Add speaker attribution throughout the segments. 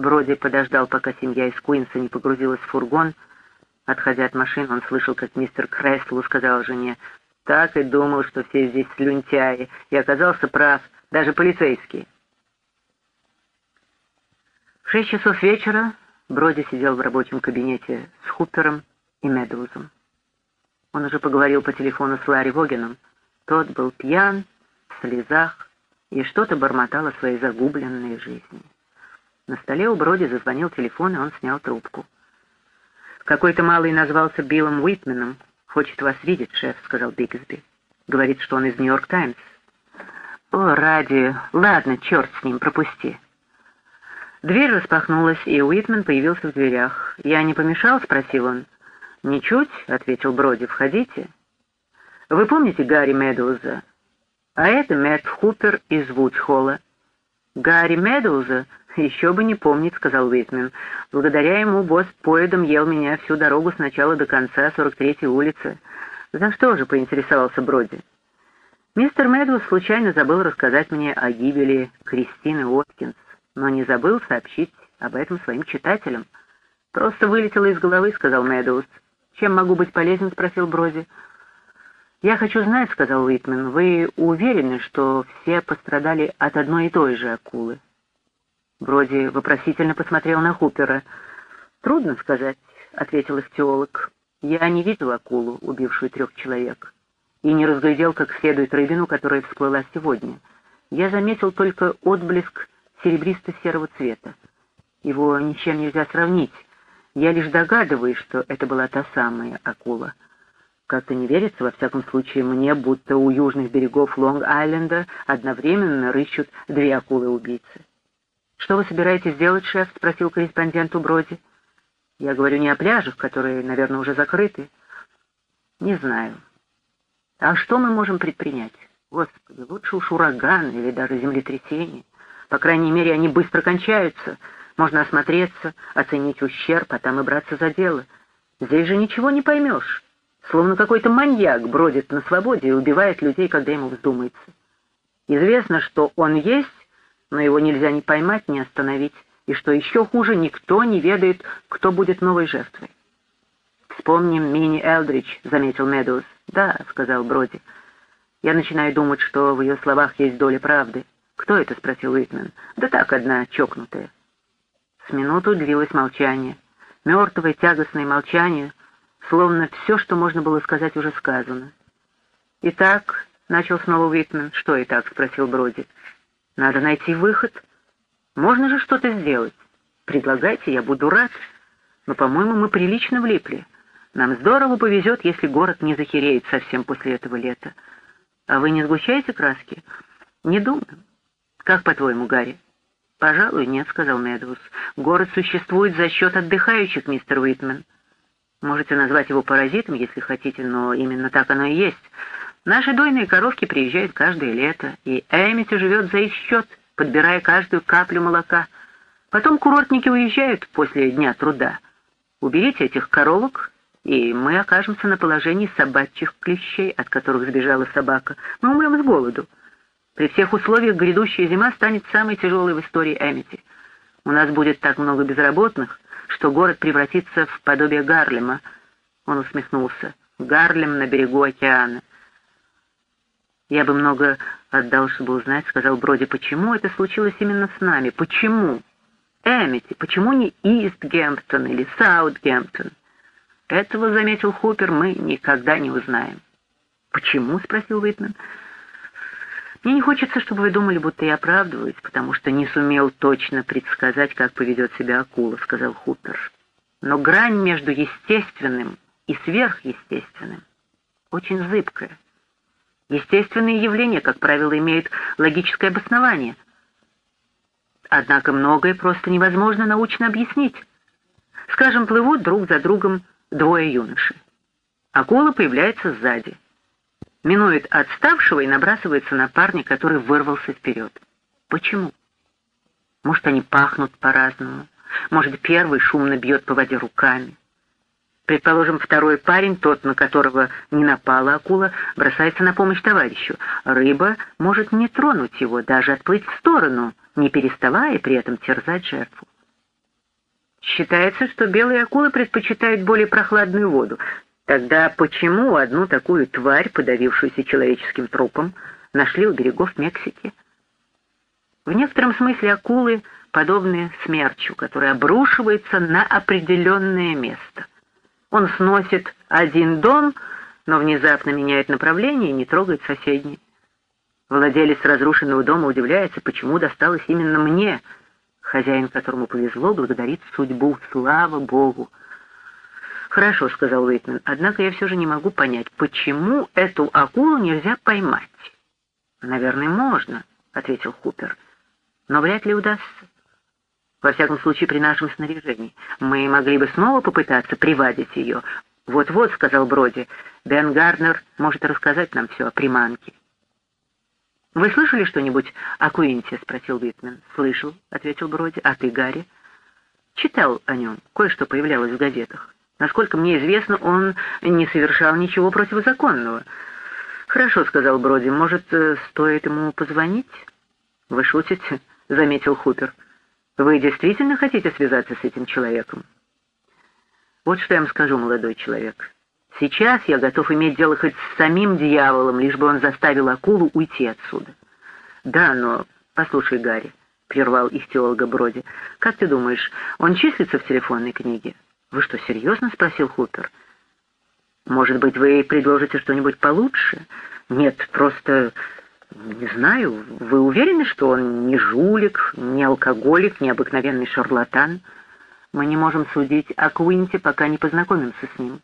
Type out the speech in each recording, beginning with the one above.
Speaker 1: Броди подождал, пока семья из Куинса не погрузилась в фургон. Отходя от машины, он слышал, как мистер Креслу сказал жене, «Так и думал, что все здесь слюнтяи, и оказался прав, даже полицейские». В шесть часов вечера Броди сидел в рабочем кабинете с Хупером и Медоузом. Он уже поговорил по телефону с Ларри Вогином. Тот был пьян, в слезах и что-то бормотал о своей загубленной жизни. На столе у Броди зазвонил телефон, и он снял трубку. «Какой-то малый назвался Биллом Уитменом. Хочет вас видеть, шеф», — сказал Бигсби. «Говорит, что он из Нью-Йорк Таймс». «О, ради... Ладно, черт с ним, пропусти». Дверь распахнулась, и Уитмен появился в дверях. «Я не помешал?» — спросил он. «Ничуть», — ответил Броди, — «входите». «Вы помните Гарри Медоуза?» «А это Мэтт Хупер из Вудхолла». «Гарри Медоуза «Еще бы не помнить», — сказал Уитмен. «Благодаря ему босс поедом ел меня всю дорогу с начала до конца 43-й улицы. За что же?» — поинтересовался Броди. Мистер Медвуд случайно забыл рассказать мне о гибели Кристины Уоткинс, но не забыл сообщить об этом своим читателям. «Просто вылетело из головы», — сказал Медвуд. «Чем могу быть полезен?» — спросил Броди. «Я хочу знать», — сказал Уитмен, — «вы уверены, что все пострадали от одной и той же акулы?» Броди вопросительно посмотрел на Хупера. «Трудно сказать», — ответил ихтиолог. «Я не видел акулу, убившую трех человек, и не разглядел как следует рыбину, которая всплыла сегодня. Я заметил только отблеск серебристо-серого цвета. Его ничем нельзя сравнить. Я лишь догадываюсь, что это была та самая акула. Как-то не верится, во всяком случае, мне, будто у южных берегов Лонг-Айленда одновременно рыщут две акулы-убийцы. «Что вы собираетесь делать, шеф?» — спросил корреспондент у Броди. «Я говорю не о пляжах, которые, наверное, уже закрыты». «Не знаю. А что мы можем предпринять? Господи, лучше уж ураган или даже землетрясение. По крайней мере, они быстро кончаются. Можно осмотреться, оценить ущерб, а там и браться за дело. Здесь же ничего не поймешь. Словно какой-то маньяк бродит на свободе и убивает людей, когда ему вздумается. Известно, что он есть, но его нельзя ни поймать, ни остановить, и, что еще хуже, никто не ведает, кто будет новой жертвой. «Вспомним Мини Элдрич», — заметил Медоуз. «Да», — сказал Броди. «Я начинаю думать, что в ее словах есть доля правды». «Кто это?» — спросил Уитмен. «Да так, одна чокнутая». С минуту длилось молчание. Мертвое, тягостное молчание, словно все, что можно было сказать, уже сказано. «Итак», — начал снова Уитмен. «Что и так?» — спросил Броди. Надо найти выход. Можно же что-то сделать. Предлагайте, я буду рад. Но, по-моему, мы прилично влипли. Нам здорово повезет, если город не захереет совсем после этого лета. А вы не сгущаете краски? Не думаю. Как по-твоему, Гарри? Пожалуй, нет, сказал Медвус. Город существует за счет отдыхающих, мистер Уитмен. Можете назвать его паразитом, если хотите, но именно так оно и есть. Наши дойные коровки приезжают каждое лето, и Эмити живет за их счет, подбирая каждую каплю молока. Потом курортники уезжают после дня труда. Уберите этих коровок, и мы окажемся на положении собачьих клещей, от которых сбежала собака. Мы умрем с голоду. При всех условиях грядущая зима станет самой тяжелой в истории Эмити. У нас будет так много безработных, что город превратится в подобие Гарлема. Он усмехнулся. Гарлем на берегу океана. «Я бы много отдал, чтобы узнать», — сказал Броди, — «почему это случилось именно с нами? Почему? Эмити, почему не Истгемптон или Саутгемптон?» «Этого, — заметил Хупер, — мы никогда не узнаем». «Почему?» — спросил Уитмен. «Мне не хочется, чтобы вы думали, будто я оправдываюсь, потому что не сумел точно предсказать, как поведет себя акула», — сказал Хупер. «Но грань между естественным и сверхъестественным очень зыбкая». Естественные явления, как правило, имеют логическое обоснование. Однако многое просто невозможно научно объяснить. Скажем, плывут друг за другом двое юношей. Акула появляется сзади. Минует отставшего и набрасывается на парня, который вырвался вперед. Почему? Может, они пахнут по-разному. Может, первый шумно бьет по воде руками. Предположим, второй парень, тот, на которого не напала акула, бросается на помощь товарищу. Рыба может не тронуть его, даже отплыть в сторону, не переставая при этом терзать жертву. Считается, что белые акулы предпочитают более прохладную воду. Тогда почему одну такую тварь, подавившуюся человеческим трупом, нашли у берегов Мексики? В некотором смысле акулы подобны смерчу, который обрушивается на определенное место. Он сносит один дом, но внезапно меняет направление и не трогает соседний. Владелец разрушенного дома удивляется, почему досталось именно мне. Хозяин, которому повезло, благодарит судьбу. Слава Богу! «Хорошо», — сказал Уитмен, — «однако я все же не могу понять, почему эту акулу нельзя поймать?» «Наверное, можно», — ответил Хупер, — «но вряд ли удастся. Во всяком случае, при нашем снаряжении. Мы могли бы снова попытаться привадить ее. Вот-вот, — сказал Броди, — Бен Гарнер может рассказать нам все о приманке. «Вы слышали что-нибудь о Куинте?» — спросил Витмен. «Слышал», — ответил Броди. «А ты, Гарри?» «Читал о нем. Кое-что появлялось в газетах. Насколько мне известно, он не совершал ничего противозаконного». «Хорошо», — сказал Броди. «Может, э, стоит ему позвонить?» «Вы шутите?» — заметил Хупер. «Вы действительно хотите связаться с этим человеком?» «Вот что я вам скажу, молодой человек. Сейчас я готов иметь дело хоть с самим дьяволом, лишь бы он заставил акулу уйти отсюда. Да, но... Послушай, Гарри, — прервал их теолога Броди, — как ты думаешь, он числится в телефонной книге? Вы что, серьезно? — спросил Хупер. Может быть, вы предложите что-нибудь получше? Нет, просто... Не знаю, вы уверены, что он не жулик, не алкоголик, не обыкновенный шарлатан? Мы не можем судить о Куинте, пока не познакомимся с ним.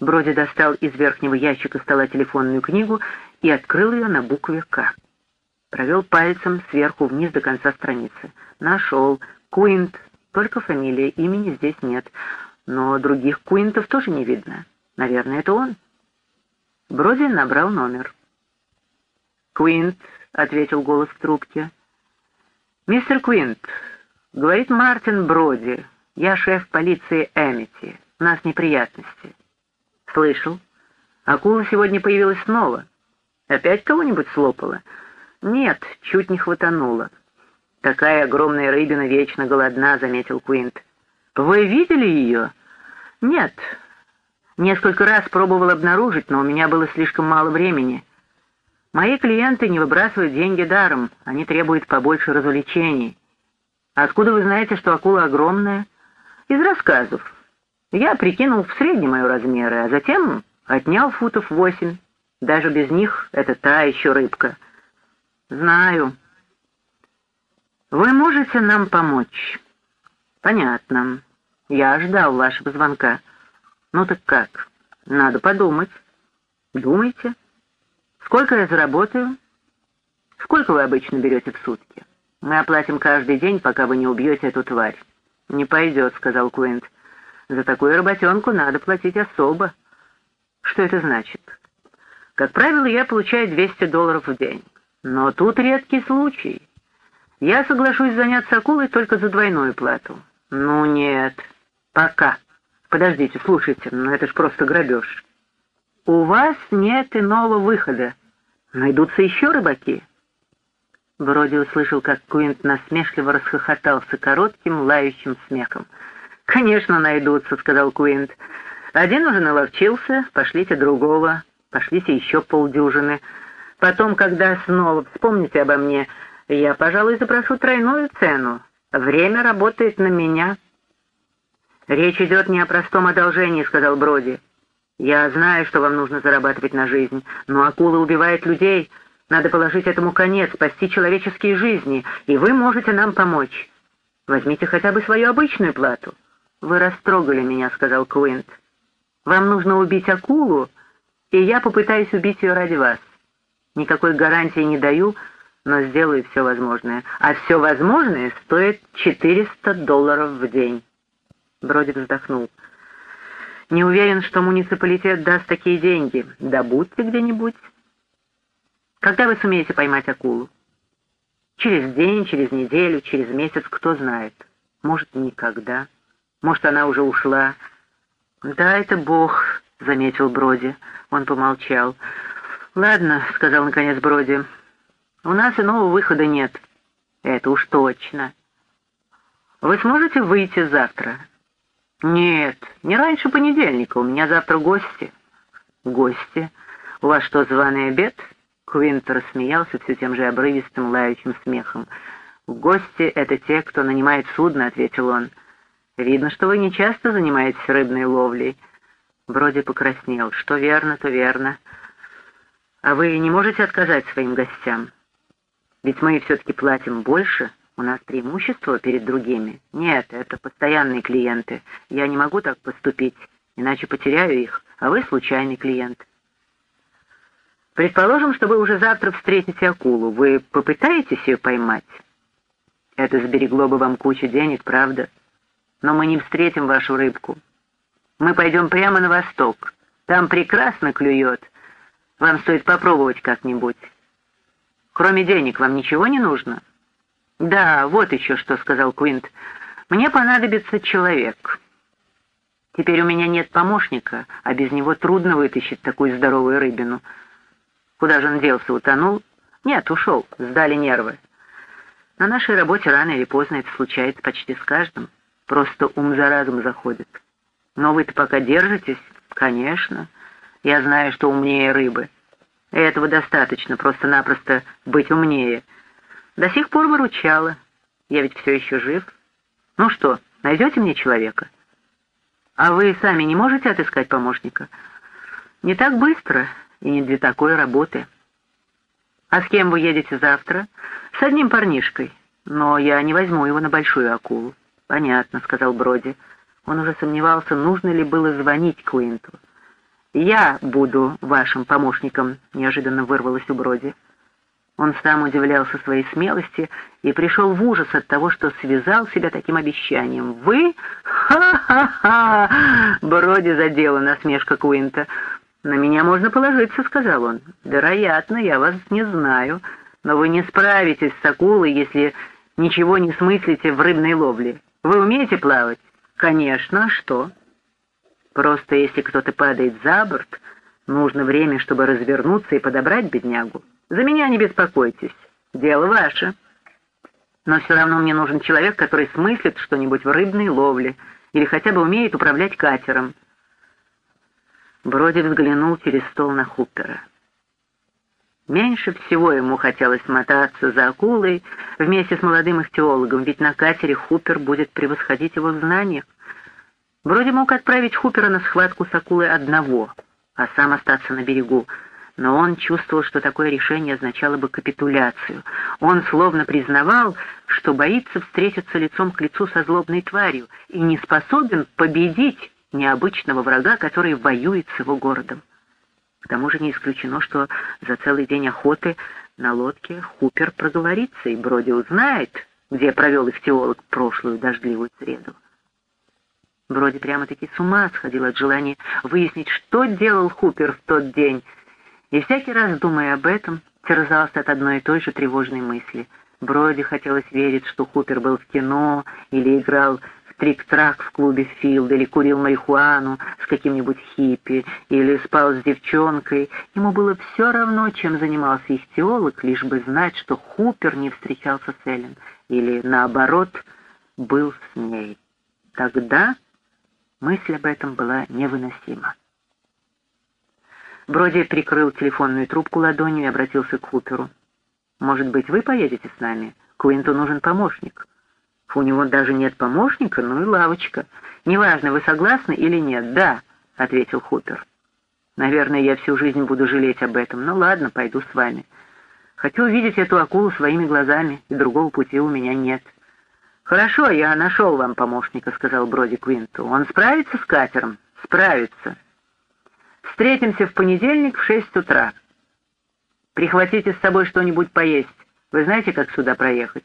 Speaker 1: Броди достал из верхнего ящика стола телефонную книгу и открыл ее на букве «К». Провел пальцем сверху вниз до конца страницы. Нашел. Куинт. Только фамилия, имени здесь нет. Но других Куинтов тоже не видно. Наверное, это он. Броди набрал номер. «Куинт», — ответил голос в трубке. «Мистер Куинт, — говорит Мартин Броди, — я шеф полиции Эмити. У нас неприятности». «Слышал. Акула сегодня появилась снова. Опять кого-нибудь слопала?» «Нет, чуть не хватанула». «Такая огромная рыбина вечно голодна», — заметил Куинт. «Вы видели ее?» «Нет. Несколько раз пробовал обнаружить, но у меня было слишком мало времени. Мои клиенты не выбрасывают деньги даром, они требуют побольше развлечений. Откуда вы знаете, что акула огромная?» «Из рассказов. Я прикинул в среднем ее размеры, а затем отнял футов восемь. Даже без них это та еще рыбка. Знаю. Вы можете нам помочь? Понятно. Я ждал вашего звонка. Ну так как? Надо подумать. Думайте. Сколько я заработаю? Сколько вы обычно берете в сутки? Мы оплатим каждый день, пока вы не убьете эту тварь. Не пойдет, сказал Куинт. За такую работенку надо платить особо. Что это значит? Как правило, я получаю 200 долларов в день. Но тут редкий случай. Я соглашусь заняться акулой только за двойную плату. Ну нет, пока. Подождите, слушайте, ну это ж просто грабеж. У вас нет иного выхода. Найдутся еще рыбаки. Вроде услышал, как Куинт насмешливо расхохотался коротким, лающим смехом. «Конечно найдутся», — сказал Куинт. «Один уже наловчился, пошлите другого, пошлите еще полдюжины. Потом, когда снова вспомните обо мне, я, пожалуй, запрошу тройную цену. Время работает на меня». «Речь идет не о простом одолжении», — сказал Броди. «Я знаю, что вам нужно зарабатывать на жизнь, но акула убивает людей. Надо положить этому конец, спасти человеческие жизни, и вы можете нам помочь. Возьмите хотя бы свою обычную плату». «Вы растрогали меня», — сказал Куинт. «Вам нужно убить акулу, и я попытаюсь убить ее ради вас. Никакой гарантии не даю, но сделаю все возможное. А все возможное стоит 400 долларов в день». Броди вздохнул. «Не уверен, что муниципалитет даст такие деньги. Добудьте где-нибудь». «Когда вы сумеете поймать акулу?» «Через день, через неделю, через месяц, кто знает. Может, никогда». Может, она уже ушла?» «Да, это Бог», — заметил Броди. Он помолчал. «Ладно», — сказал наконец Броди. «У нас иного выхода нет». «Это уж точно». Вы сможете выйти завтра? Нет, не раньше понедельника, у меня завтра гости. Гости? У вас что, званый обед? Квинтер смеялся все тем же обрывистым лающим смехом. «Гости — это те, кто нанимает судно», — ответил он. «Видно, что вы не часто занимаетесь рыбной ловлей». Вроде покраснел. «Что верно, то верно. А вы не можете отказать своим гостям? Ведь мы все-таки платим больше, у нас преимущество перед другими. Нет, это постоянные клиенты. Я не могу так поступить, иначе потеряю их, а вы случайный клиент». Предположим, что вы уже завтра встретите акулу. Вы попытаетесь ее поймать? Это сберегло бы вам кучу денег, правда? Но мы не встретим вашу рыбку. Мы пойдем прямо на восток. Там прекрасно клюет. Вам стоит попробовать как-нибудь. Кроме денег вам ничего не нужно? Да, вот еще что, сказал Квинт. Мне понадобится человек. Теперь у меня нет помощника, а без него трудно вытащить такую здоровую рыбину. Куда же он делся, утонул? Нет, ушел, сдали нервы. На нашей работе рано или поздно это случается почти с каждым. Просто ум за разум заходит. Но вы-то пока держитесь? Конечно. Я знаю, что умнее рыбы. Этого достаточно, просто-напросто быть умнее. До сих пор выручала. Я ведь все еще жив. Ну что, найдете мне человека? А вы сами не можете отыскать помощника? Не так быстро и не для такой работы. А с кем вы едете завтра? С одним парнишкой. Но я не возьму его на большую акулу. Понятно, сказал Броди. Он уже сомневался, нужно ли было звонить Куинту. «Я буду вашим помощником», — неожиданно вырвалось у Броди. Он сам удивлялся своей смелости и пришел в ужас от того, что связал себя таким обещанием. «Вы? Ха-ха-ха!» Броди задела насмешка Куинта. «На меня можно положиться», — сказал он. «Вероятно, я вас не знаю, но вы не справитесь с акулой, если ничего не смыслите в рыбной ловле. Вы умеете плавать?» «Конечно, а что?» «Просто если кто-то падает за борт, нужно время, чтобы развернуться и подобрать беднягу. За меня не беспокойтесь, дело ваше. Но все равно мне нужен человек, который смыслит что-нибудь в рыбной ловле или хотя бы умеет управлять катером». Броди взглянул через стол на Хупера. Меньше всего ему хотелось мотаться за акулой вместе с молодым ихтиологом, ведь на катере Хупер будет превосходить его в знаниях. Броди мог отправить Хупера на схватку с акулой одного, а сам остаться на берегу, но он чувствовал, что такое решение означало бы капитуляцию. Он словно признавал, что боится встретиться лицом к лицу со злобной тварью и не способен победить необычного врага, который воюет с его городом. К тому же не исключено, что за целый день охоты на лодке Хупер проговорится, и Броди узнает, где провел их теолог прошлую дождливую среду. Броди прямо-таки с ума сходил от желания выяснить, что делал Хупер в тот день, и всякий раз, думая об этом, терзался от одной и той же тревожной мысли. Броди хотелось верить, что Хупер был в кино или играл трик-трак в клубе Филд, или курил марихуану с каким-нибудь хиппи, или спал с девчонкой. Ему было все равно, чем занимался их теолог, лишь бы знать, что Хупер не встречался с Эллен, или, наоборот, был с ней. Тогда мысль об этом была невыносима. Броди прикрыл телефонную трубку ладонью и обратился к Хуперу. «Может быть, вы поедете с нами? Куинту нужен помощник». У него даже нет помощника, ну и лавочка. Неважно, вы согласны или нет. Да, ответил Хупер. Наверное, я всю жизнь буду жалеть об этом. Ну ладно, пойду с вами. Хочу увидеть эту акулу своими глазами, и другого пути у меня нет. Хорошо, я нашел вам помощника, сказал Броди Квинту. Он справится с катером? Справится. Встретимся в понедельник в шесть утра. Прихватите с собой что-нибудь поесть. Вы знаете, как сюда проехать?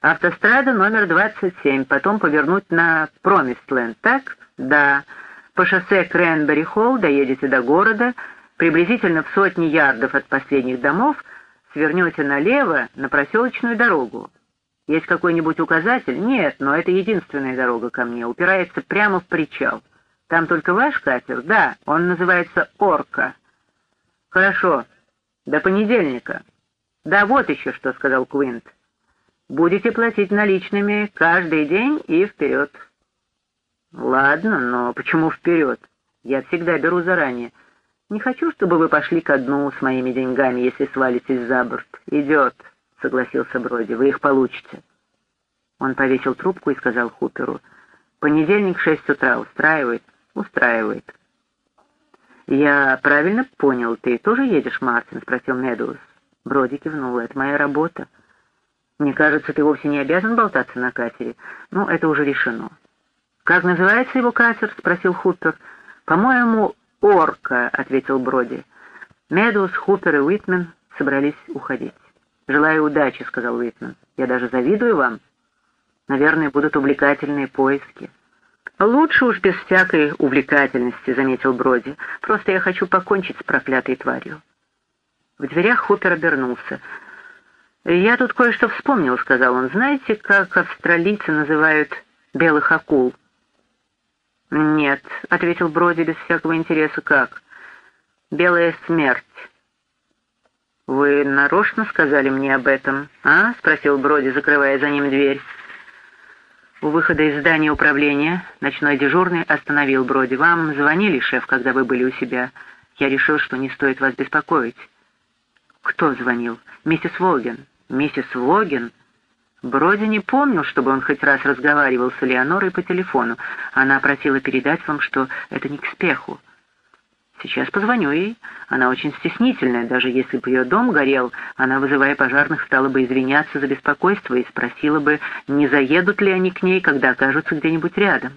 Speaker 1: Автострада номер 27, потом повернуть на Промистленд, так? Да. По шоссе Кренбери-Холл доедете до города, приблизительно в сотни ярдов от последних домов, свернете налево на проселочную дорогу. Есть какой-нибудь указатель? Нет, но это единственная дорога ко мне, упирается прямо в причал. Там только ваш катер? Да, он называется «Орка». Хорошо, до понедельника. Да вот еще что, сказал Квинт. Будете платить наличными каждый день и вперед. Ладно, но почему вперед? Я всегда беру заранее. Не хочу, чтобы вы пошли ко дну с моими деньгами, если свалитесь за борт. Идет, согласился Броди, вы их получите. Он повесил трубку и сказал Хуперу, понедельник шесть утра устраивает? Устраивает. «Я правильно понял, ты тоже едешь, Мартин?» — спросил Медоуз. Броди кивнул. «Это моя работа. Мне кажется, ты вовсе не обязан болтаться на катере. Ну, это уже решено». «Как называется его катер?» — спросил Хупер. «По-моему, «Орка», — ответил Броди. Медоуз, Хупер и Уитмен собрались уходить. «Желаю удачи», — сказал Уитмен. «Я даже завидую вам. Наверное, будут увлекательные поиски». «Лучше уж без всякой увлекательности», — заметил Броди. «Просто я хочу покончить с проклятой тварью». В дверях Хупер обернулся. «Я тут кое-что вспомнил», — сказал он. «Знаете, как австралийцы называют белых акул?» «Нет», — ответил Броди без всякого интереса. «Как?» «Белая смерть». «Вы нарочно сказали мне об этом, а?» — спросил Броди, закрывая за ним дверь. У выхода из здания управления ночной дежурный остановил Броди. «Вам звонили, шеф, когда вы были у себя? Я решил, что не стоит вас беспокоить». «Кто звонил?» «Миссис Воген». «Миссис Воген?» Броди не помнил, чтобы он хоть раз разговаривал с Элеонорой по телефону. Она просила передать вам, что это не к спеху. Сейчас позвоню ей. Она очень стеснительная, даже если бы ее дом горел, она, вызывая пожарных, стала бы извиняться за беспокойство и спросила бы, не заедут ли они к ней, когда окажутся где-нибудь рядом.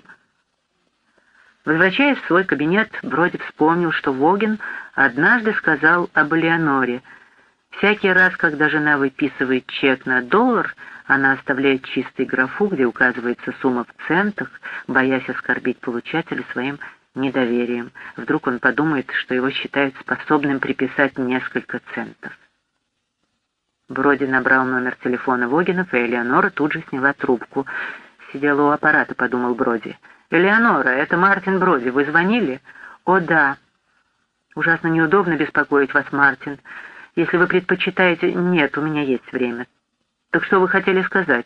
Speaker 1: Возвращаясь в свой кабинет, Броди вспомнил, что Вогин однажды сказал об Элеоноре. Всякий раз, когда жена выписывает чек на доллар, она оставляет чистой графу, где указывается сумма в центах, боясь оскорбить получателя своим недоверием. Вдруг он подумает, что его считают способным приписать несколько центов. Броди набрал номер телефона Вогинов, и Элеонора тут же сняла трубку. Сидела у аппарата, подумал Броди. «Элеонора, это Мартин Броди. Вы звонили?» «О, да». «Ужасно неудобно беспокоить вас, Мартин. Если вы предпочитаете...» «Нет, у меня есть время». «Так что вы хотели сказать?»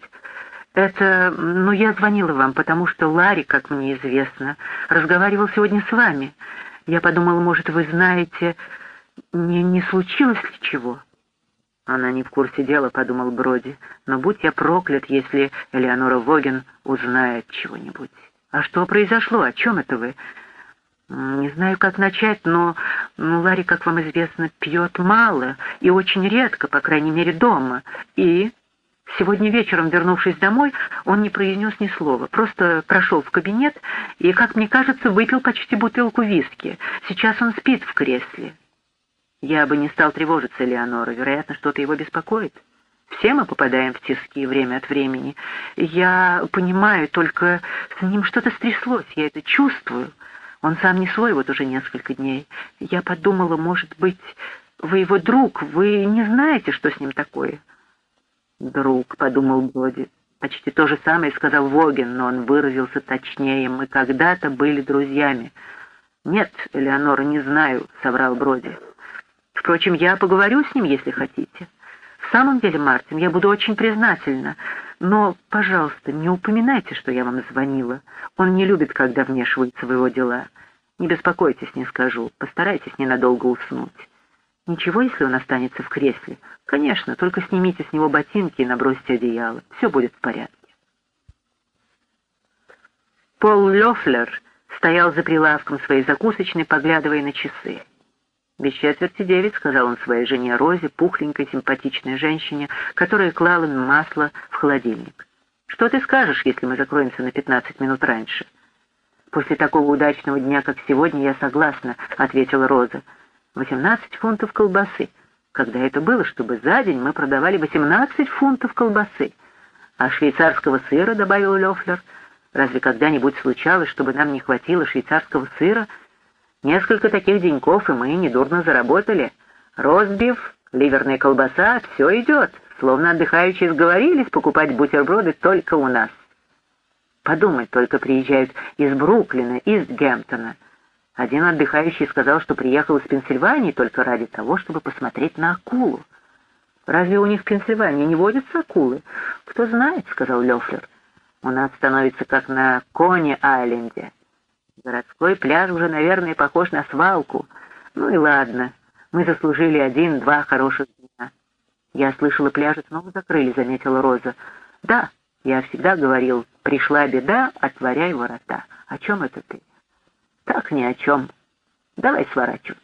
Speaker 1: «Это... Ну, я звонила вам, потому что Ларри, как мне известно, разговаривал сегодня с вами. Я подумала, может, вы знаете, не, не случилось ли чего?» Она не в курсе дела, подумал Броди, но будь я проклят, если Элеонора Воген узнает чего-нибудь. «А что произошло? О чем это вы?» «Не знаю, как начать, но ну, Ларри, как вам известно, пьет мало и очень редко, по крайней мере, дома. И Сегодня вечером, вернувшись домой, он не произнес ни слова, просто прошел в кабинет и, как мне кажется, выпил почти бутылку виски. Сейчас он спит в кресле. Я бы не стал тревожиться, Леонора, вероятно, что-то его беспокоит. Все мы попадаем в тиски время от времени. Я понимаю, только с ним что-то стряслось, я это чувствую. Он сам не свой вот уже несколько дней. Я подумала, может быть, вы его друг, вы не знаете, что с ним такое?» «Друг», — подумал Боди. Почти то же самое сказал Воген, но он выразился точнее. «Мы когда-то были друзьями». «Нет, Элеонора, не знаю», — соврал Броди. «Впрочем, я поговорю с ним, если хотите. В самом деле, Мартин, я буду очень признательна. Но, пожалуйста, не упоминайте, что я вам звонила. Он не любит, когда вмешиваются в его дела. Не беспокойтесь, не скажу. Постарайтесь ненадолго уснуть». Ничего, если он останется в кресле? Конечно, только снимите с него ботинки и набросьте одеяло. Все будет в порядке. Пол Лёфлер стоял за прилавком своей закусочной, поглядывая на часы. «Без четверти девять», — сказал он своей жене Розе, пухленькой, симпатичной женщине, которая клала масло в холодильник. «Что ты скажешь, если мы закроемся на пятнадцать минут раньше?» «После такого удачного дня, как сегодня, я согласна», — ответила Роза. 18 фунтов колбасы. Когда это было, чтобы за день мы продавали 18 фунтов колбасы. А швейцарского сыра, добавил Лёфлер, разве когда-нибудь случалось, чтобы нам не хватило швейцарского сыра? Несколько таких деньков, и мы недурно заработали. Ростбиф, ливерная колбаса, все идет. Словно отдыхающие сговорились покупать бутерброды только у нас. Подумать, только приезжают из Бруклина, из Гэмптона — один отдыхающий сказал, что приехал из Пенсильвании только ради того, чтобы посмотреть на акулу. Разве у них в Пенсильвании не водятся акулы? Кто знает, сказал Лёфлер. У нас становится как на Коне-Айленде. Городской пляж уже, наверное, похож на свалку. Ну и ладно, мы заслужили один-два хороших дня. Я слышала, пляжи снова закрыли, заметила Роза. Да, я всегда говорил, пришла беда, отворяй ворота. О чем это ты? Так ни о чем. Давай сворачиваться.